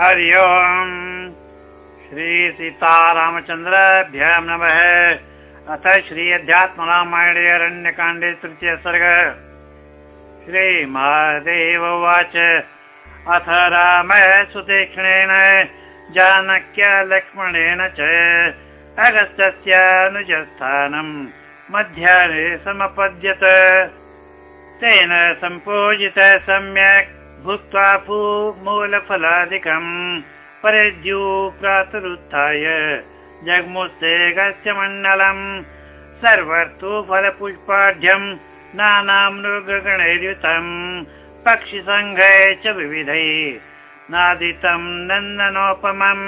हरि ओम्। श्रीसीतारामचन्द्राभ्यां नमः। अथ श्री अध्यात्मरामायणे अरण्यकाण्डे तृतीय सर्ग। श्रीमहादेव उवाच। अथ राम जानक्य लक्ष्मणेन च अगस्त्यस्यानुजस्थानम् मध्याह्ने समपद्यत। तेन सम्पूजित सम्यक् भूत्वा मूलफलादिकम् परेद्यू प्रातरुत्थाय जग्मुस्ते गस्य मण्डलम् सर्वतु फलपुष्पाढ्यम् नानामृगगणैर्युतम् पक्षिसङ्घे च विविधै नादितम् नन्दनोपमम्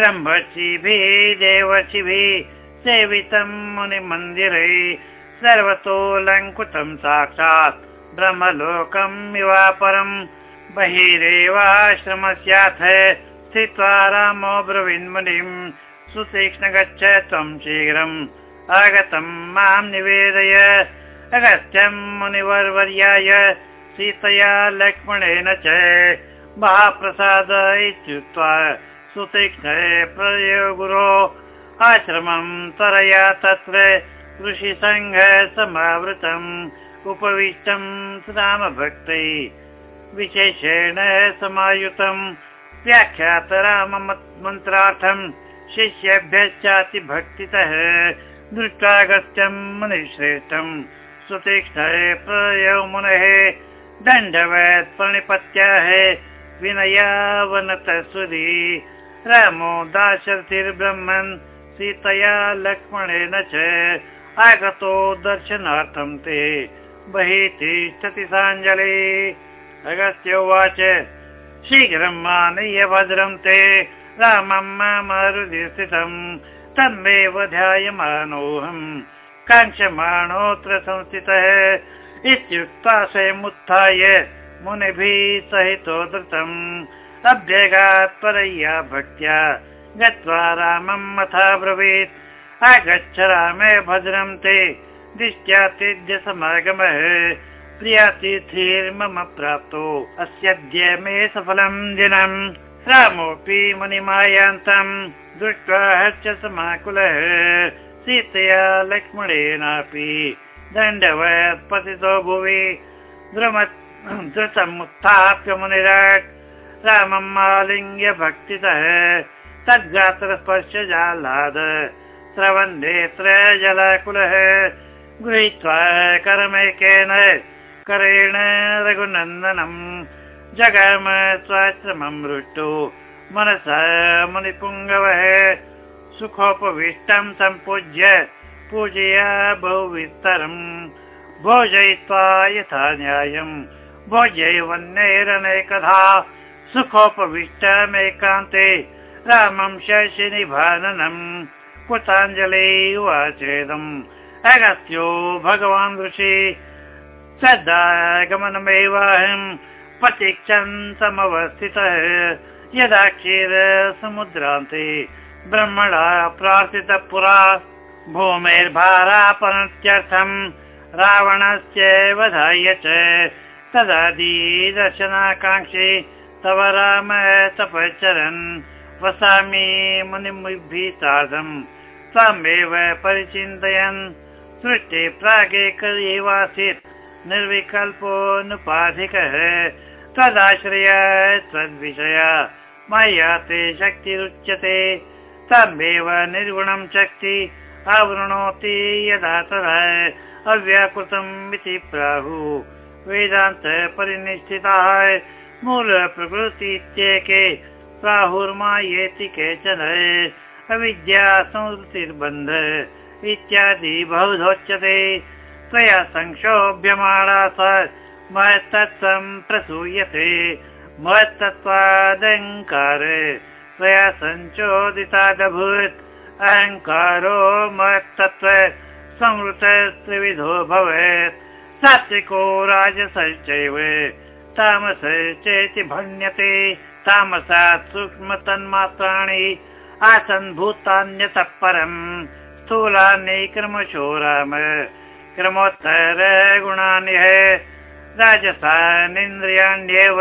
ब्रह्मशिभिः देवशिभिः सेवितम् मुनिमन्दिरै सर्वतोऽलङ्कृतम् साक्षात् ब्रह्मलोकम् इवापरम् बहिरेवाश्रमस्याथ स्थित्वा रामो ब्रवीन्मुनिम् सुतीक्ष्ण गच्छ त्वम् शीघ्रम् आगतम् माम् निवेदय। अगस्त्यम् मुनिवर्वर्याय सीतया लक्ष्मणेन च महाप्रसाद इत्युक्त्वा सुतीक्ष्ण प्रयो गुरो। आश्रमम् तरया तत्र ऋषिसङ्घ समावृतम् उपविष्टम् रामभक्तै विशेषेण समायुतम् व्याख्यात राम मन्त्रार्थम् शिष्येभ्यश्चातिभक्तितः दृष्टागत्यम् मुनिश्रेष्ठम् सुतीक्ष्ण प्रयो मुनेः दण्डवत् प्रणिपत्याः विनयावनत सुरी रामो दाशरथिर्ब्रह्मन् सीतया लक्ष्मणेन च आगतो दर्शनार्थं ते बहिः तिष्ठति साञ्जलि। अगस्त्य उवाच शीघ्रम् आनय्य भद्रं ते रामं स्थितम् तन्मेव ध्यायमानोऽहम् काङ्क्षमाणोऽत्र संस्थितः। इत्युक्त्वा स्वयमुत्थाय मुनिभिः सहितो धृतम् अभ्यगात् परय्या भक्त्या गत्वा रामम् अथा ब्रवीत् आगच्छ रामे भद्रं ते दिष्ट्या समागमः प्रियातिथिर्मम प्राप्तो। अस्यद्य मे सफलम् दिनम्। रामोऽपि मुनिमायान्तम् दृष्ट्वा हर्ष समाकुलः। सीतया लक्ष्मणेनापि दण्डवत् पतितो भुवि धृतमुत्थाप्य मुनिराट् रामम् आलिङ्ग्य भक्तितः। तद्गात्रस्पर्श जाह्लाद स्रवन्नेत्र जलाकुलः गृहीत्वा करमेकेन करेण रघुनन्दनम्। जगाम स्वाश्रमम् मृष्टु मनसा मुनिपुङ्गवः सुखोपविष्टम् सम्पूज्य पूजया बहुविस्तरम् भोजयित्वा यथा न्यायम् भोजैवन्यैरनेकधा सुखोपविष्टमेकान्ते। रामं शशिनिभाननम् कृताञ्जलि उवाचेदम् अगस्त्यो भगवान् ऋषि। सदागमनमेवाहम् प्रतीक्षन् समवस्थितः यदा क्षीर समुद्रान्ते ब्रह्मणा प्रार्थित पुरा भूमेर्भारापनत्यर्थम् रावणस्य वधाय च। तदादि दर्शनाकाङ्क्षी तव राम तपश्चरन्। वसामि मुनिमुभिः सार्धम् त्वमेव परिचिन्तयन् सृष्टि प्रागेकवासीत् निर्विकल्पोऽनुपाधिकः। त्वदाश्रय त्वद्विषय। मया ते शक्तिरुच्यते तमेव निर्गुणं शक्ति आवृणोति यदा तदा। अव्याकृतम् इति प्राहु। वेदान्त परिनिष्ठिताः। मूलप्रकृति इत्येके प्राहुर्मायेति केचन। अविद्या संस्कृतिर्बन्ध इत्यादि बहुधोच्यते त्वया संक्षोभ्यमाणा स प्रसूयते। महत्तत्त्वादङ्कार त्वया सञ्चोदितादभूत् अहङ्कारो महत्तत्त्व संवृत त्रिविधो भवेत्। सात्विको राजसश्चैव तामसश्चेति भण्यते। तामसात् सूक्ष्म तन्मात्राणि आसन् भूतान्यतः परम् स्थूलानि क्रमशो राम क्रमोत्तर गुणानि राजसानिन्द्रियाण्येव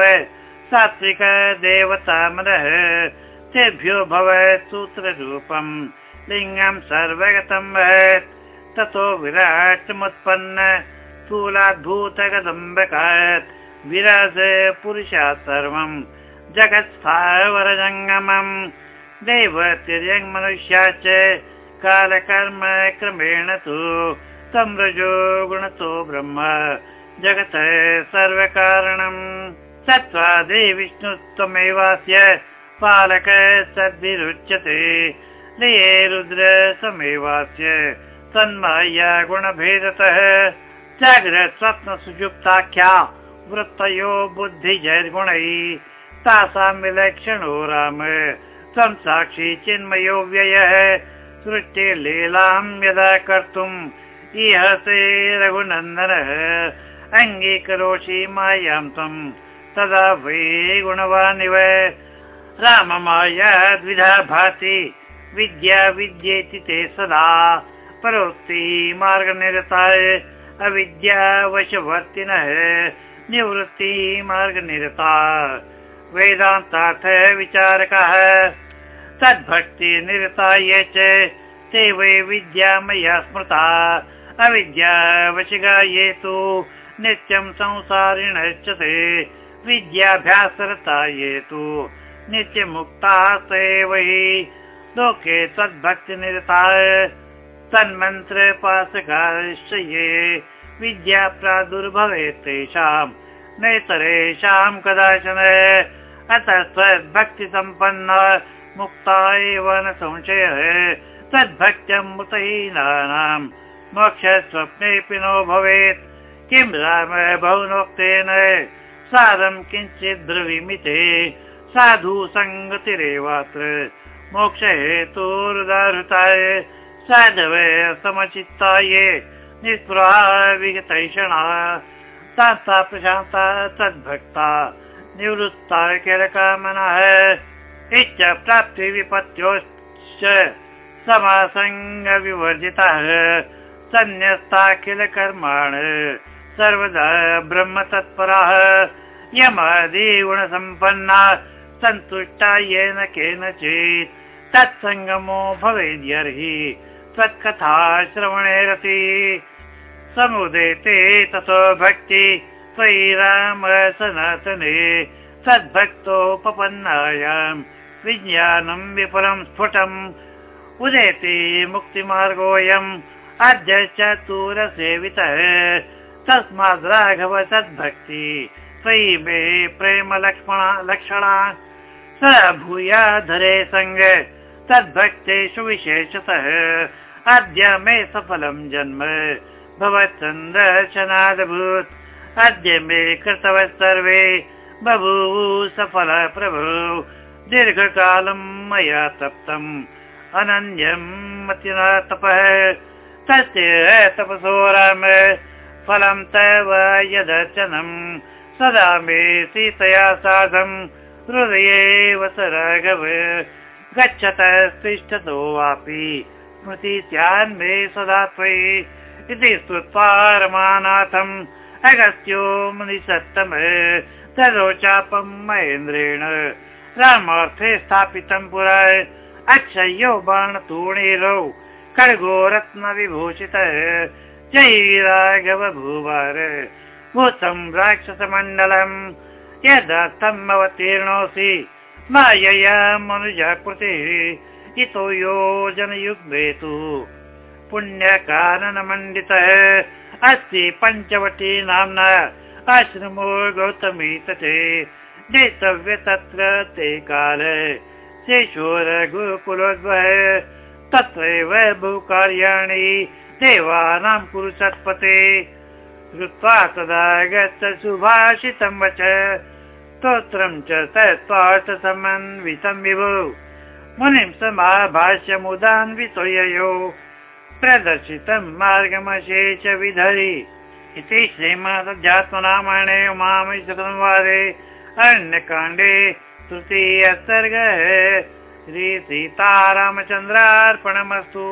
सात्विक देवतामनः तेभ्यो भवेत् सूत्ररूपम् लिङ्गम् सर्वगतं वहत् ततो विराट्मुत्पन्न स्थूलाद्भूतगदम्बकात् विराज पुरुषात् सर्वम् जगत्स्थावरजङ्गमम् देवतिर्यङ् मनुष्या च कालकर्म क्रमेण तु संरजो गुणतो ब्रह्म। जगत सर्वकारणम् सत्त्वादे विष्णुत्वमेवास्य पालक सद्भिरुच्यते लये रुद्र समेवास्य तन्माया गुणभेदतः सुयुक्ताख्या वृत्तयो बुद्धिजैर्गुणैः तासां विलक्षणो राम। त्वं साक्षी चिन्मयो व्ययः सृष्टिलीलां यदा कर्तुम्। इहसे रघुनन्दनः अङ्गीकरोषि मायां त्वं। तदा वै गुणवानिव राममाया द्विधा भाति। विद्या विद्येति ते सदा परोक्ति मार्गनिरताय। अविद्यावशवर्तिनः निवृत्ति मार्गनिरता। वेदान्तार्थ विचारकः तद्भक्ति ये च वै विद्या मया स्मृता। अविद्यावशिगा ये तु नित्यं संसारिणश्च ते। विद्याभ्यासरता ये तु नित्यमुक्ताः ते वै। लोके तद्भक्तिनिरता तन्मन्त्रपासकाश्च ये विद्या प्रादुर्भवेत् तेषाम् नेतरेषां कदाचन। अतः तद्भक्तिसम्पन्न मुक्ता एव न संशयः तद्भक्त्यमृतहीनानां मोक्षस्वप्नेऽपि नो भवेत्। किं राम बहुनोक्तेन सारं किञ्चित् ब्रवीमिते। साधु सङ्गतिरेवात्र। मोक्षहेतुरुदाहृताय साधव समचित्ताय निःस्पृहा विगतैषणा तान्ता प्रशान्ता तद्भक्ता निवृत्ता किलकामनः इच्च प्राप्ति विपत्योश्च समासङ्गविवर्जितः। सन्न्यस्ता किल कर्माण सर्वदा ब्रह्म तत्पराः यमादिगुणसम्पन्ना सन्तुष्टा येन केनचित्। तत्सङ्गमो भवेद्यर्हि त्वत्कथा श्रवणेरपि समुदेते ततो भक्ति त्वयि राम सनातने। सद्भक्तोपपन्नायां विज्ञानं विपुलं स्फुटम्। उदेति मुक्तिमार्गोऽयम् अद्य चतुरसेवितः। तस्माद् राघव सद्भक्ति। त्वयि मे प्रेम लक्ष्मणा स भूया धरे सङ्ग तद्भक्तेषु विशेषतः। अद्य मे सफलं जन्म। भवत्सन्दर्शनादभूत्। अद्य मे कृतवः सर्वे। बभूव सफल प्रभु दीर्घकालं मया तप्तम्। अनन्यम् तपः तस्य तपसो राम। फलं तव यदर्चनम्। सदा मे सीतया साधम्। हृदये वस राघव गच्छतः तिष्ठतो वापि। स्मृति स्यान्मे सदा त्वयि। इति स्तुत्वा रमानाथम्। अगस्त्यो मुनिसत्तम। तदोचापं महेन्द्रेण रामार्थे स्थापितं पुरा अक्षय्यो बाणतूणीरौ खड्गो रत्नविभूषितः जय राघव भूवार। भूतं राक्षसमण्डलम्। यदर्थम् अवतीर्णोऽसि मायया मनुजाकृतिः इतो योजनयुग्मेतु पुण्यकाननमण्डितः। अस्ति पञ्चवटी नाम्ना। आश्रमो गौतमी तटे नेतव्य तत्र ते काल शेषो रघुकुलोद्वः तत्रैव बहुकार्याणि देवानां कुरु सत्पते श्रुत्वा तदा गच्छ सुभाषितं वच। स्तोत्रं च तत्त्वार्थसमन्वितं विभो। मुनिं समाभाष्यमुदान्वितो प्रदर्शितं मार्गमशेष विधरि। इति श्रीमदध्यात्मरामायणे उमामेश्वरसंवादे अरण्यकाण्डे तृतीय सर्गः श्रीसीतारामचन्द्रार्पणमस्तु